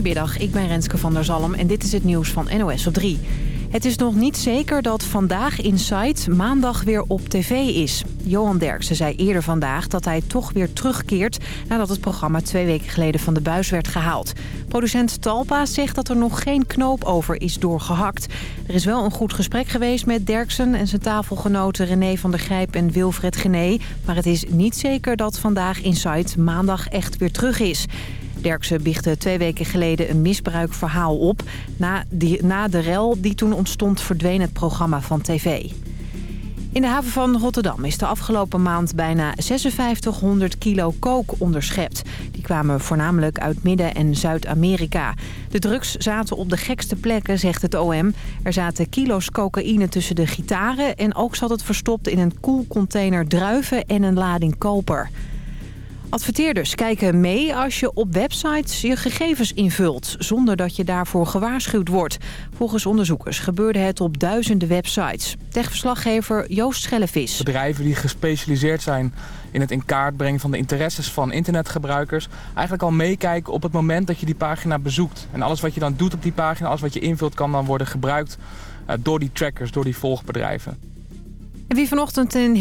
Goedemiddag, ik ben Renske van der Zalm en dit is het nieuws van NOS op 3. Het is nog niet zeker dat Vandaag Insight maandag weer op tv is. Johan Derksen zei eerder vandaag dat hij toch weer terugkeert... nadat het programma twee weken geleden van de buis werd gehaald. Producent Talpa zegt dat er nog geen knoop over is doorgehakt. Er is wel een goed gesprek geweest met Derksen en zijn tafelgenoten René van der Grijp en Wilfred Gené. Maar het is niet zeker dat Vandaag Insight maandag echt weer terug is. Derksen biechtte twee weken geleden een misbruikverhaal op. Na, die, na de rel die toen ontstond verdween het programma van tv. In de haven van Rotterdam is de afgelopen maand bijna 5600 kilo kook onderschept. Die kwamen voornamelijk uit Midden- en Zuid-Amerika. De drugs zaten op de gekste plekken, zegt het OM. Er zaten kilo's cocaïne tussen de gitaren... en ook zat het verstopt in een koelcontainer druiven en een lading koper. Adverteerders kijken mee als je op websites je gegevens invult... zonder dat je daarvoor gewaarschuwd wordt. Volgens onderzoekers gebeurde het op duizenden websites. Techverslaggever Joost Schellevis. Bedrijven die gespecialiseerd zijn in het in kaart brengen van de interesses van internetgebruikers... eigenlijk al meekijken op het moment dat je die pagina bezoekt. En alles wat je dan doet op die pagina, alles wat je invult... kan dan worden gebruikt eh, door die trackers, door die volgbedrijven. En wie vanochtend in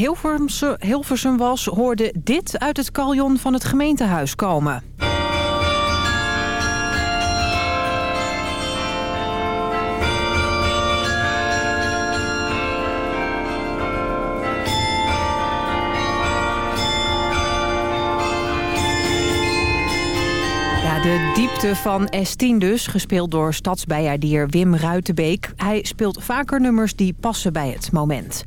Hilversum was, hoorde dit uit het kaljon van het gemeentehuis komen. De diepte van S10 dus, gespeeld door stadsbijaardier Wim Ruitenbeek. Hij speelt vaker nummers die passen bij het moment.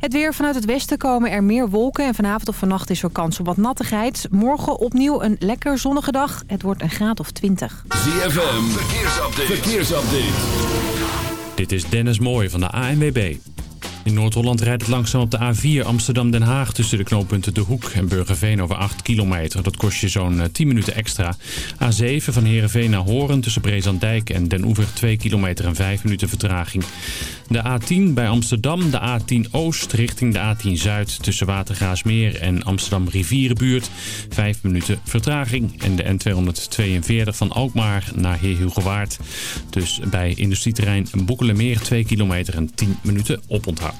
Het weer vanuit het westen komen er meer wolken en vanavond of vannacht is er kans op wat nattigheid. Morgen opnieuw een lekker zonnige dag. Het wordt een graad of 20. ZFM, verkeersupdate. verkeersupdate. Dit is Dennis Mooij van de ANWB. In Noord-Holland rijdt het langzaam op de A4 Amsterdam-Den Haag... tussen de knooppunten De Hoek en Burgerveen over 8 kilometer. Dat kost je zo'n 10 eh, minuten extra. A7 van Heerenveen naar Horen tussen Brezandijk en Den Oever 2 kilometer en 5 minuten vertraging. De A10 bij Amsterdam, de A10 Oost richting de A10 Zuid... tussen Watergraasmeer en Amsterdam Rivierenbuurt. 5 minuten vertraging. En de N242 van Alkmaar naar Heerhugowaard. Dus bij industrieterrein Boekelemeer 2 kilometer en 10 minuten oponthoud.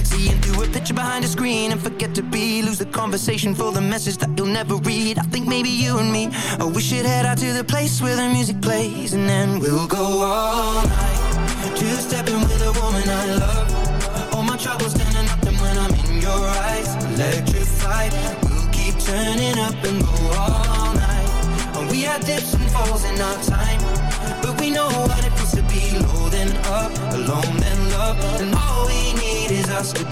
Seeing through a picture behind a screen and forget to be. Lose the conversation for the message that you'll never read. I think maybe you and me, oh, we should head out to the place where the music plays and then we'll go all night. Two stepping with a woman I love. All my troubles turning up and when I'm in your eyes, electrified. We'll keep turning up and go all night. And we had dips and falls in our time, but we know what it feels to be low then up, alone then love, and all us to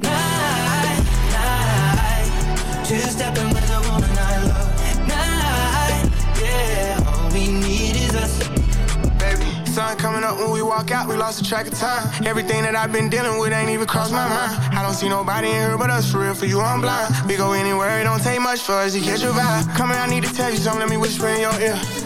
night, night. Two stepping with a woman I love, night, yeah. All we need is us. baby. Sun coming up when we walk out, we lost the track of time. Everything that I've been dealing with ain't even crossed my mind. I don't see nobody in here but us, for real, for you, I'm blind. We go anywhere, it don't take much for us to catch your vibe. Coming, I need to tell you something, let me whisper in your ear.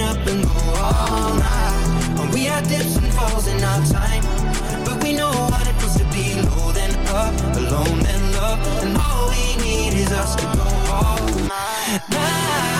up and go all night. We had dips and falls in our time, but we know what it feels to be low then up, alone then love, and all we need is us to go all night.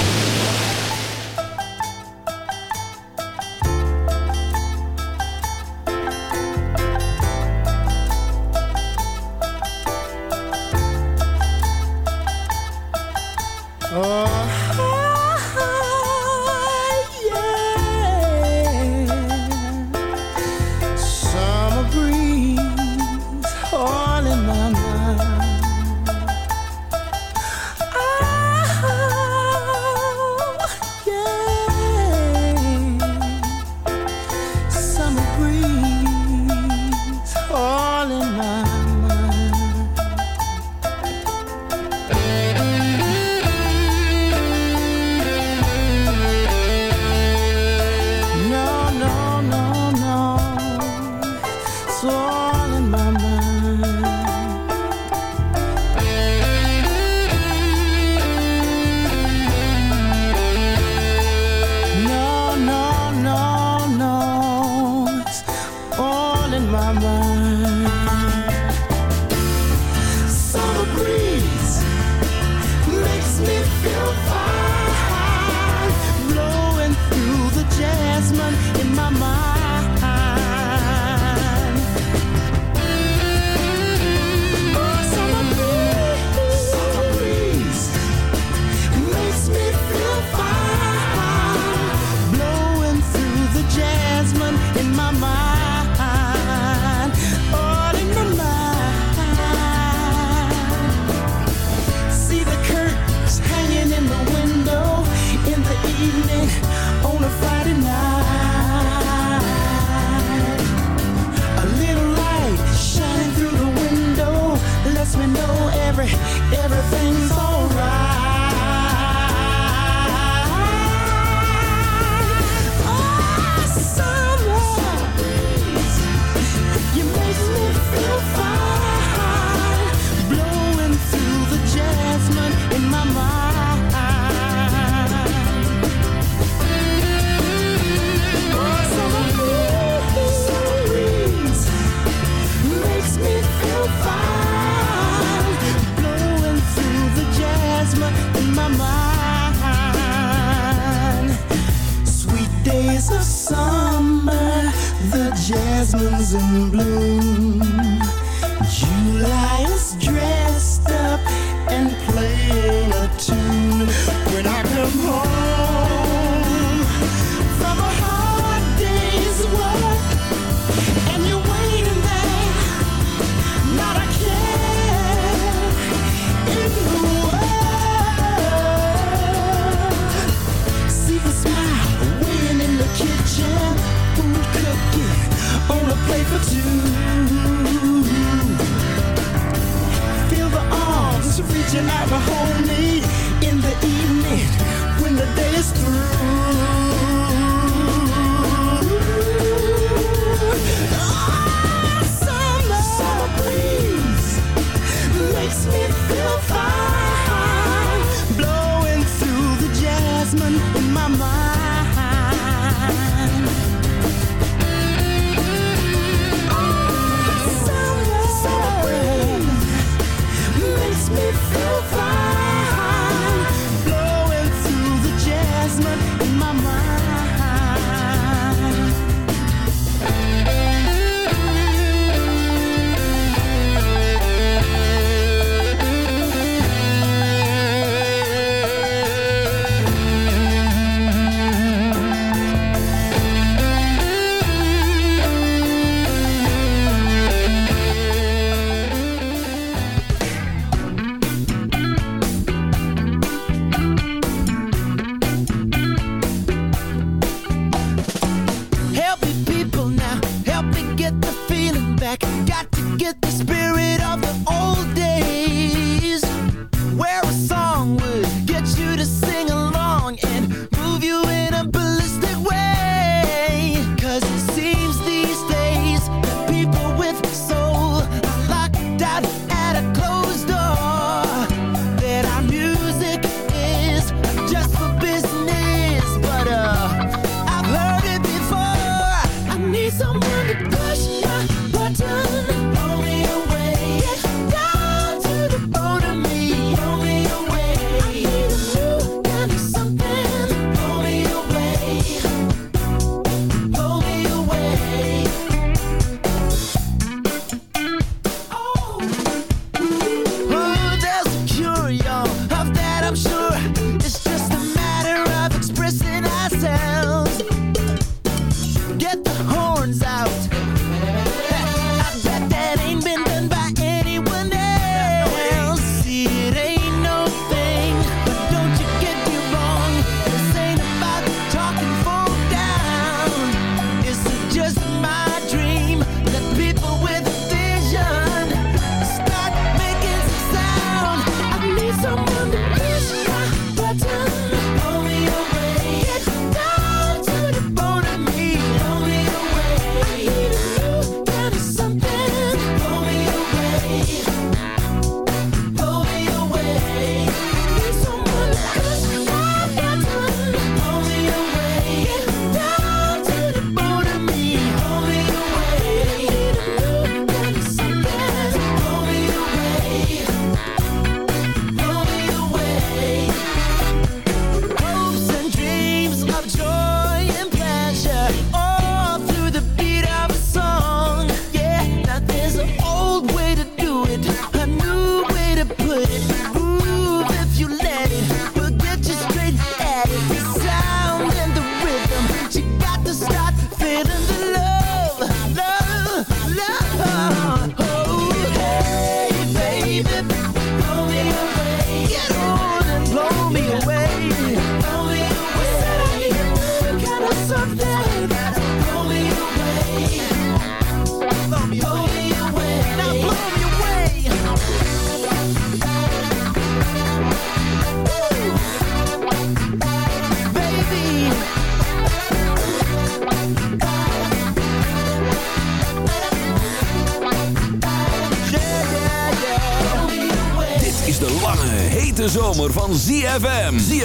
My mind.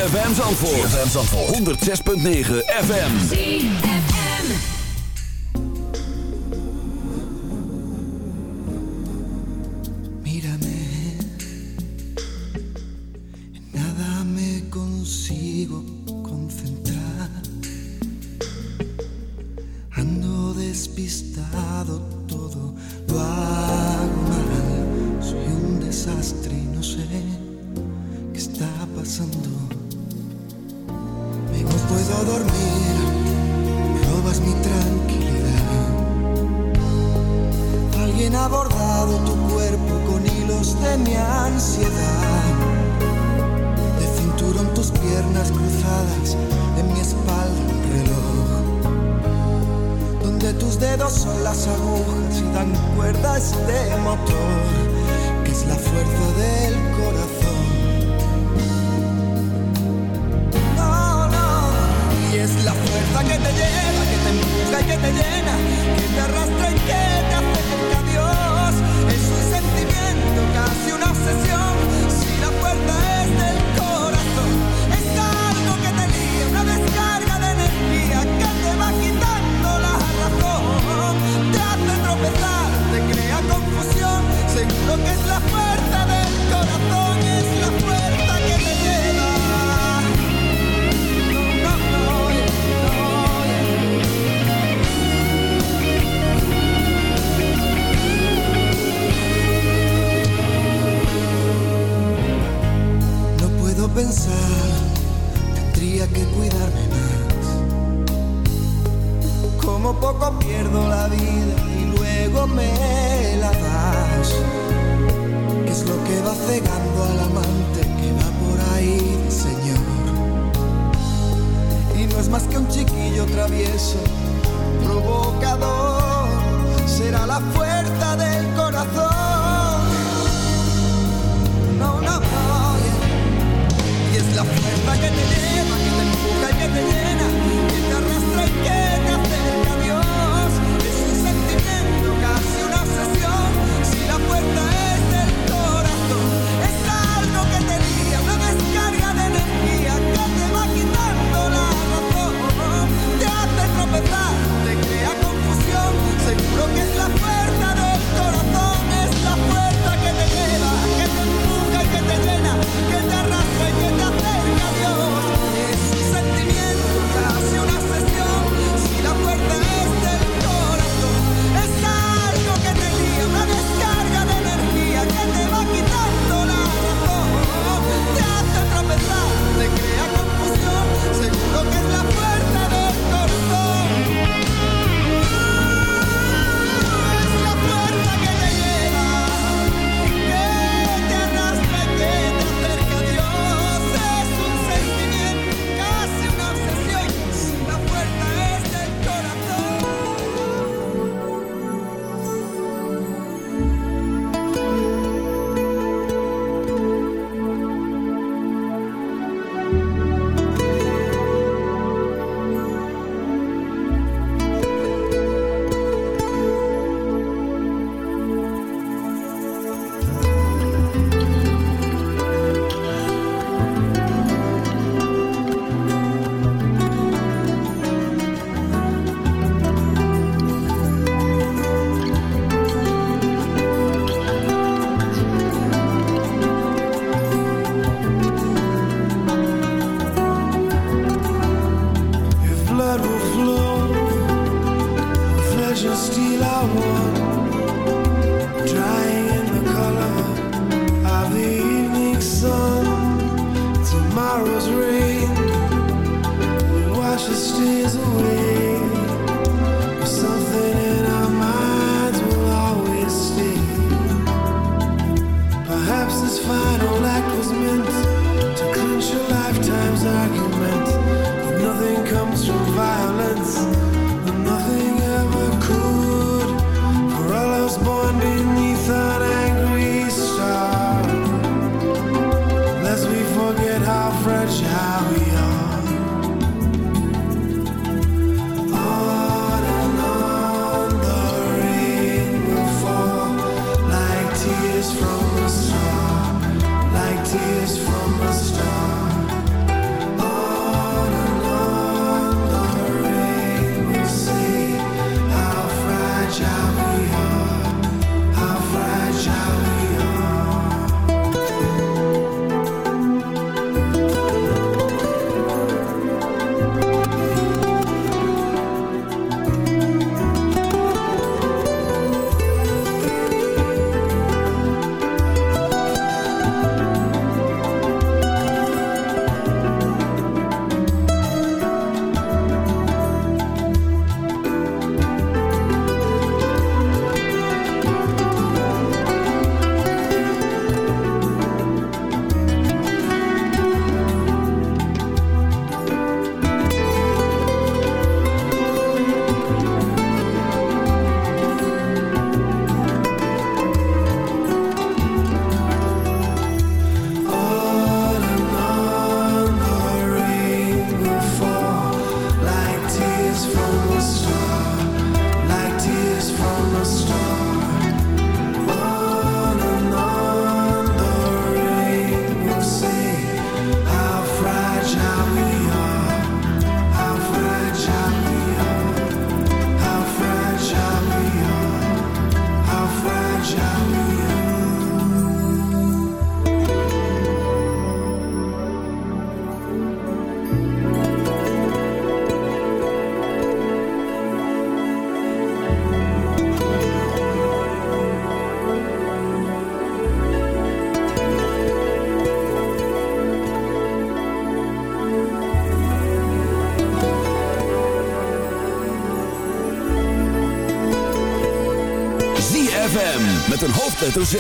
ZFM Zandvoort. ZFM Zandvoort. 106.9 FM. ZFM. Mírame. En nada me consigo concentrar. Ando despistado todo. Lo hago mal. Soy un desastre y no sé qué está pasando. dormir. hoofdletter Z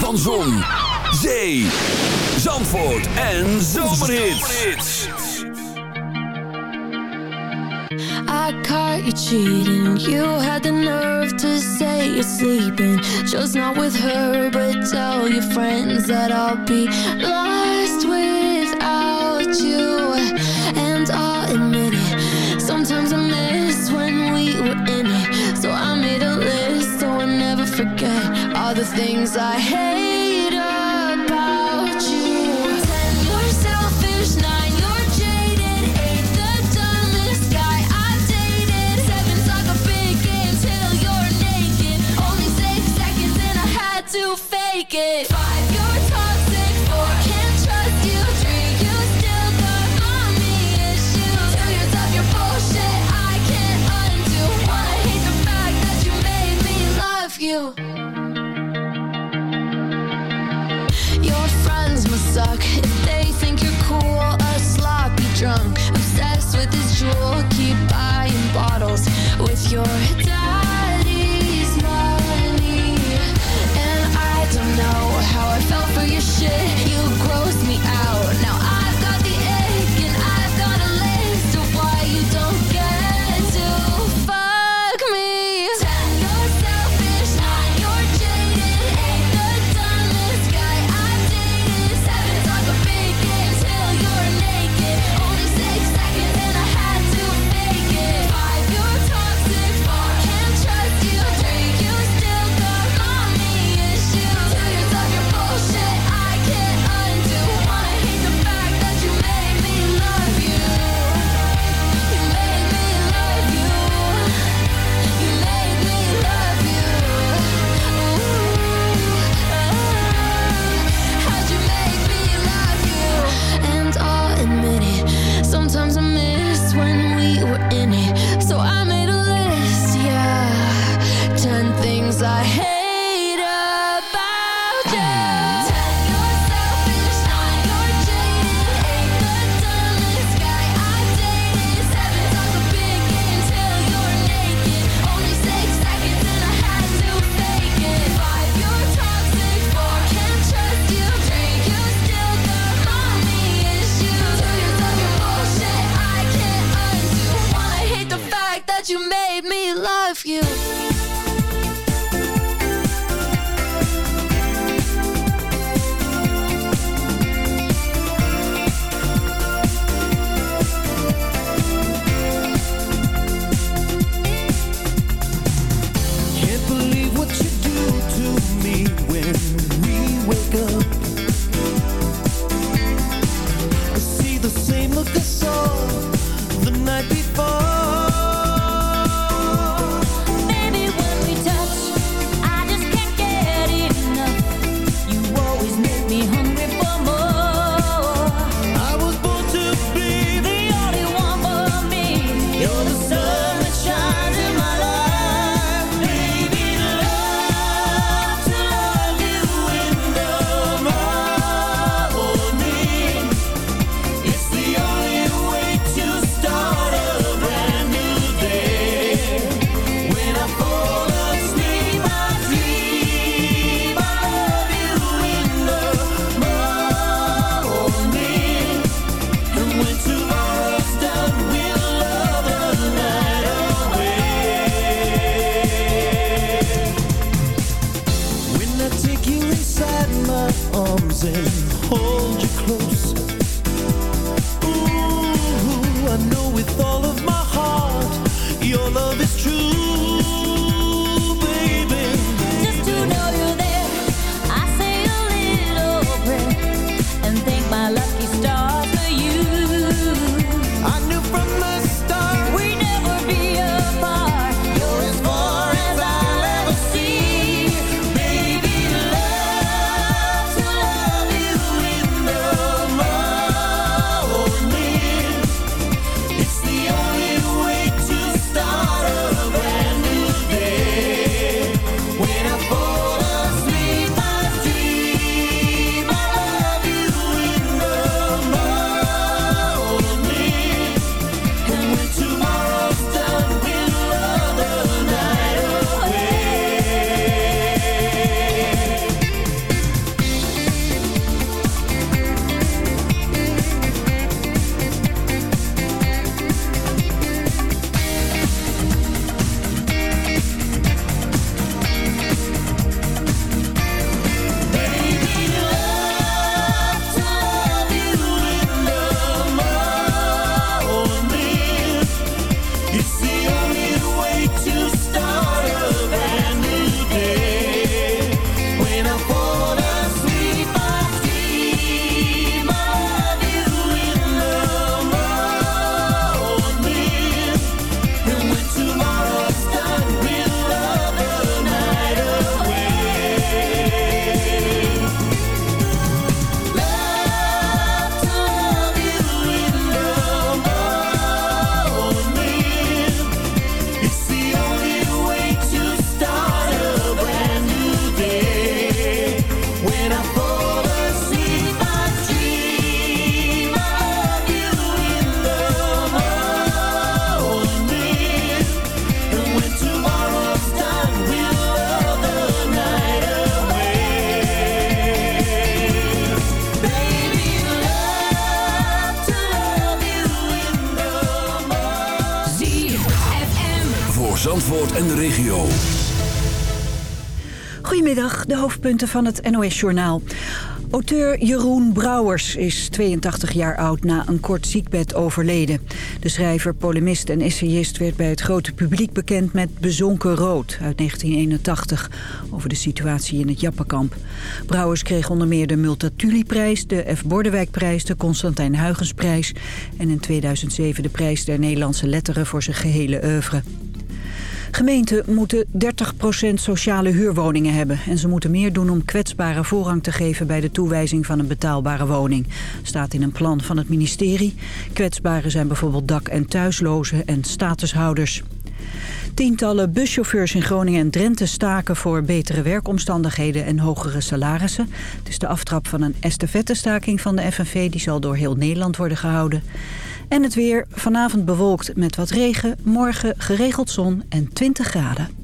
van Zon, Zee, Zandvoort en Zomerhits. I caught you cheating, you had the nerve to say you're sleeping. Just not with her, but tell your friends that I'll be lying. things I hate about you. Ten, you're selfish Nine, you're jaded. Eight, the dumbest guy I've dated. A you're naked. Only six seconds and I had to fake it. Five, you're toxic. Four, can't trust you. Three, you still got mommy issues. Two, bullshit I can't undo. Hate the fact that you made me love you. Hoofdpunten van het NOS-journaal. Auteur Jeroen Brouwers is 82 jaar oud na een kort ziekbed overleden. De schrijver, polemist en essayist werd bij het grote publiek bekend met Bezonken Rood uit 1981 over de situatie in het Jappenkamp. Brouwers kreeg onder meer de Multatuli-prijs, de F. Bordewijkprijs, de Constantijn Huygensprijs en in 2007 de prijs der Nederlandse letteren voor zijn gehele oeuvre. Gemeenten moeten 30% sociale huurwoningen hebben. En ze moeten meer doen om kwetsbaren voorrang te geven bij de toewijzing van een betaalbare woning. Staat in een plan van het ministerie. Kwetsbaren zijn bijvoorbeeld dak- en thuislozen en statushouders. Tientallen buschauffeurs in Groningen en Drenthe staken voor betere werkomstandigheden en hogere salarissen. Het is de aftrap van een estafettestaking van de FNV. Die zal door heel Nederland worden gehouden. En het weer, vanavond bewolkt met wat regen, morgen geregeld zon en 20 graden.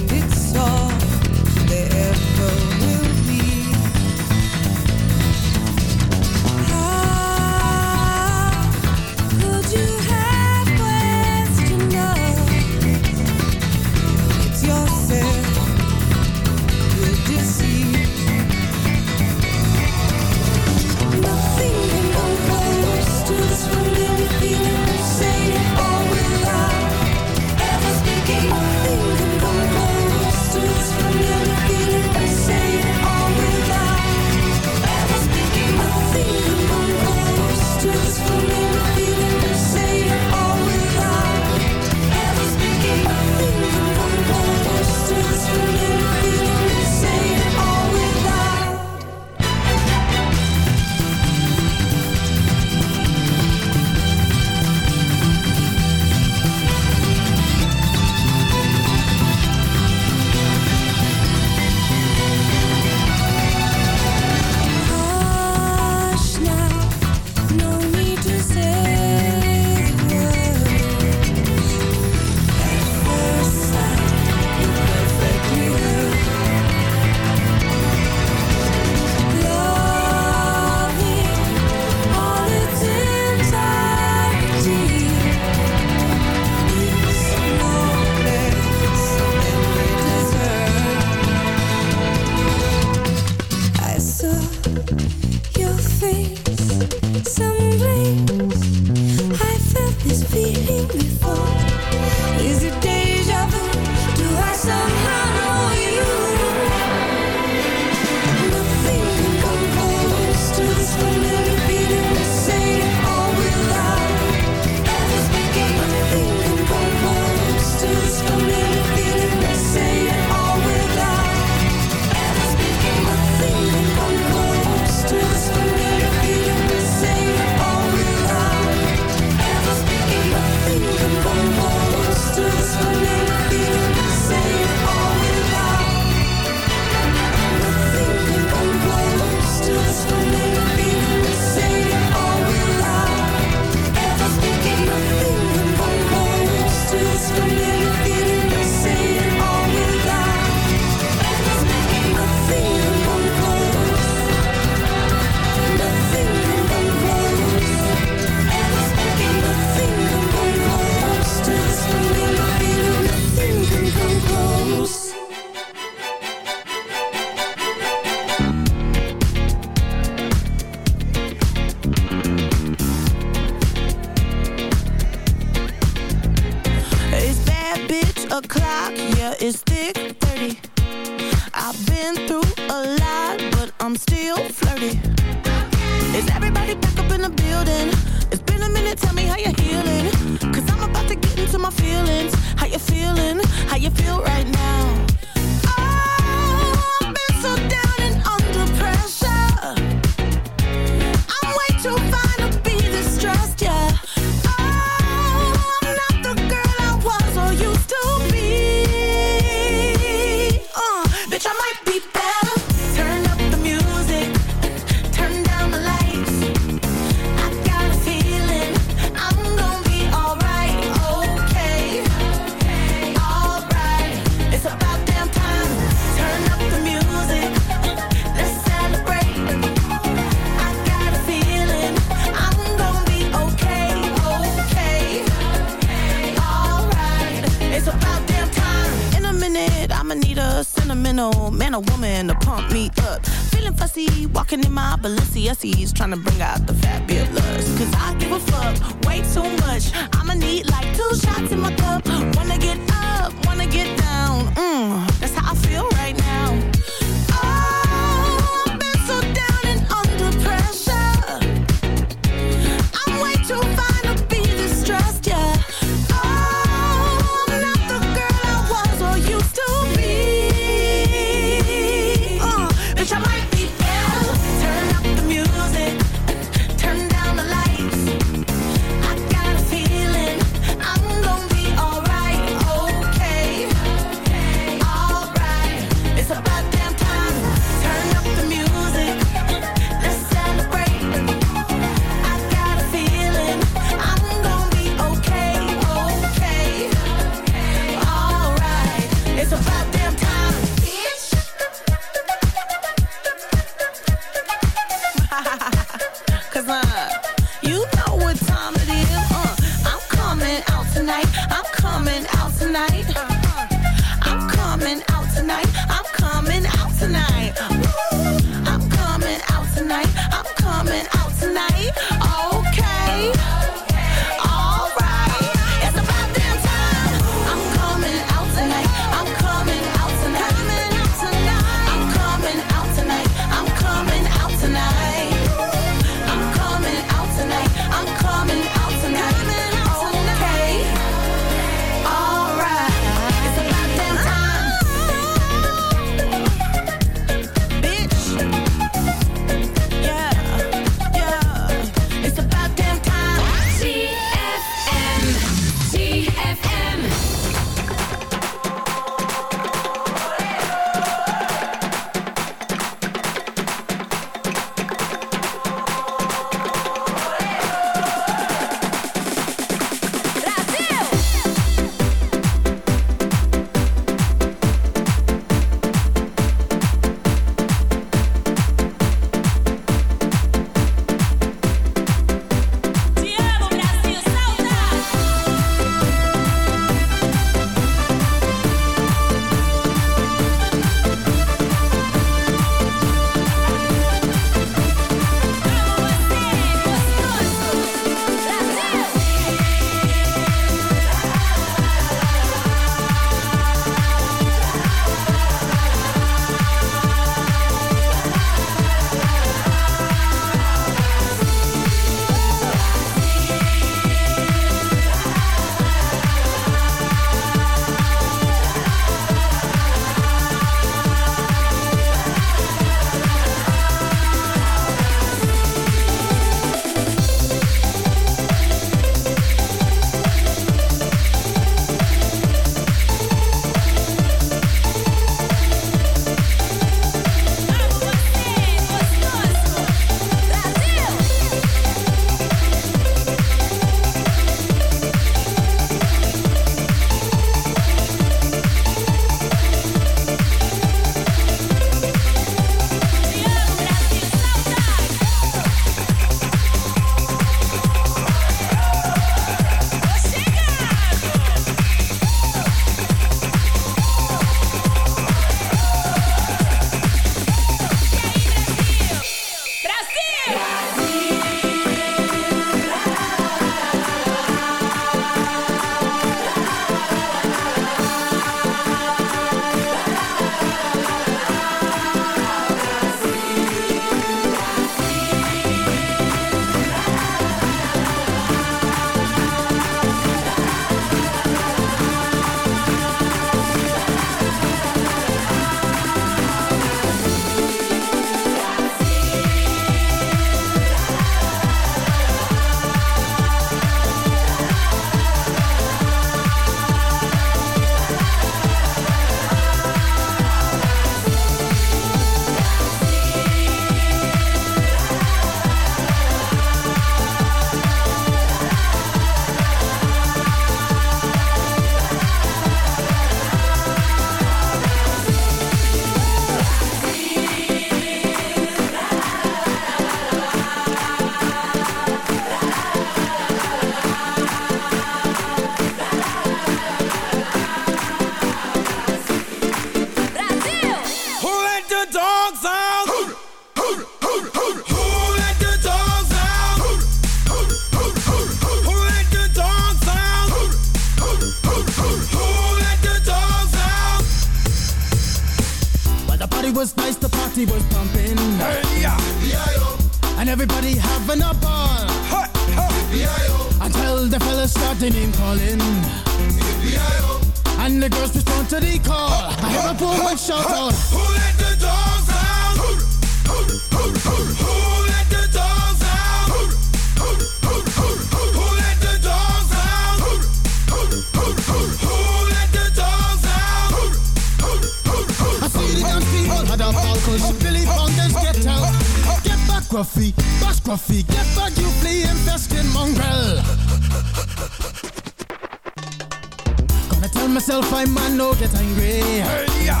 tell myself I'm man, no get angry. Hey, yeah.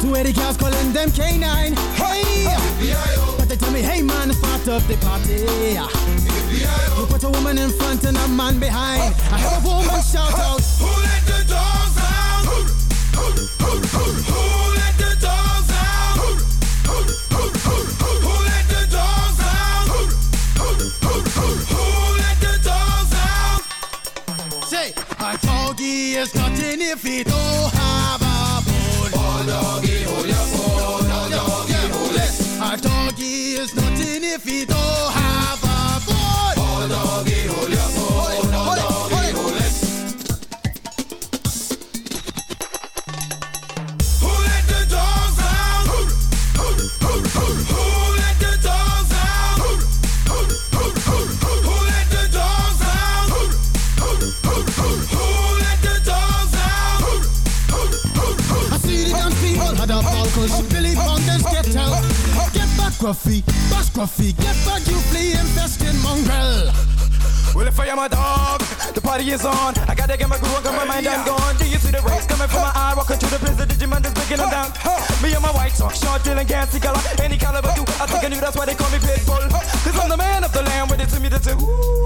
Two the girls calling them canine. Hey, hey but they tell me, hey man, part of the party. You put a woman in front and a man behind. I have a woman shout out. body is nothing if it oh. scruffy, pas scruffy. Get back, you flea infested mongrel. Well, if I am a dog, the party is on. I gotta get my groove on, cause my mind, yeah. I'm gone. Do you see the rays coming from my eye? Walking through the prison, Digimon is breaking them down. Me and my white socks, short, dealing, gassy color. Any caliber, do I think I knew that's why they call me Pitbull. Cause I'm the man of the land, with it to me, the two.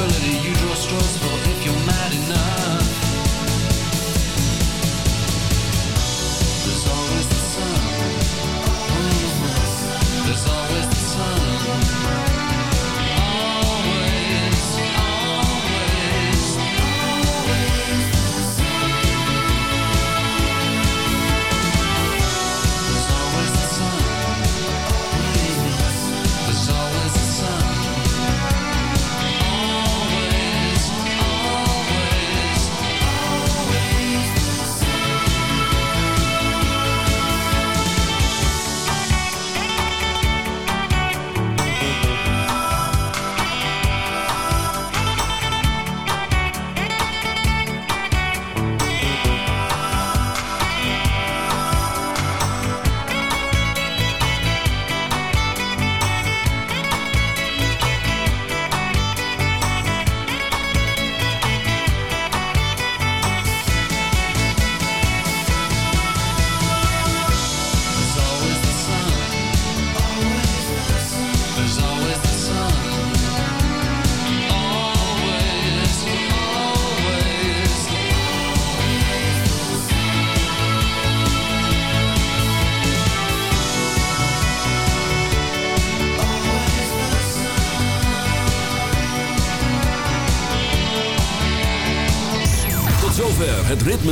possibility you draw straws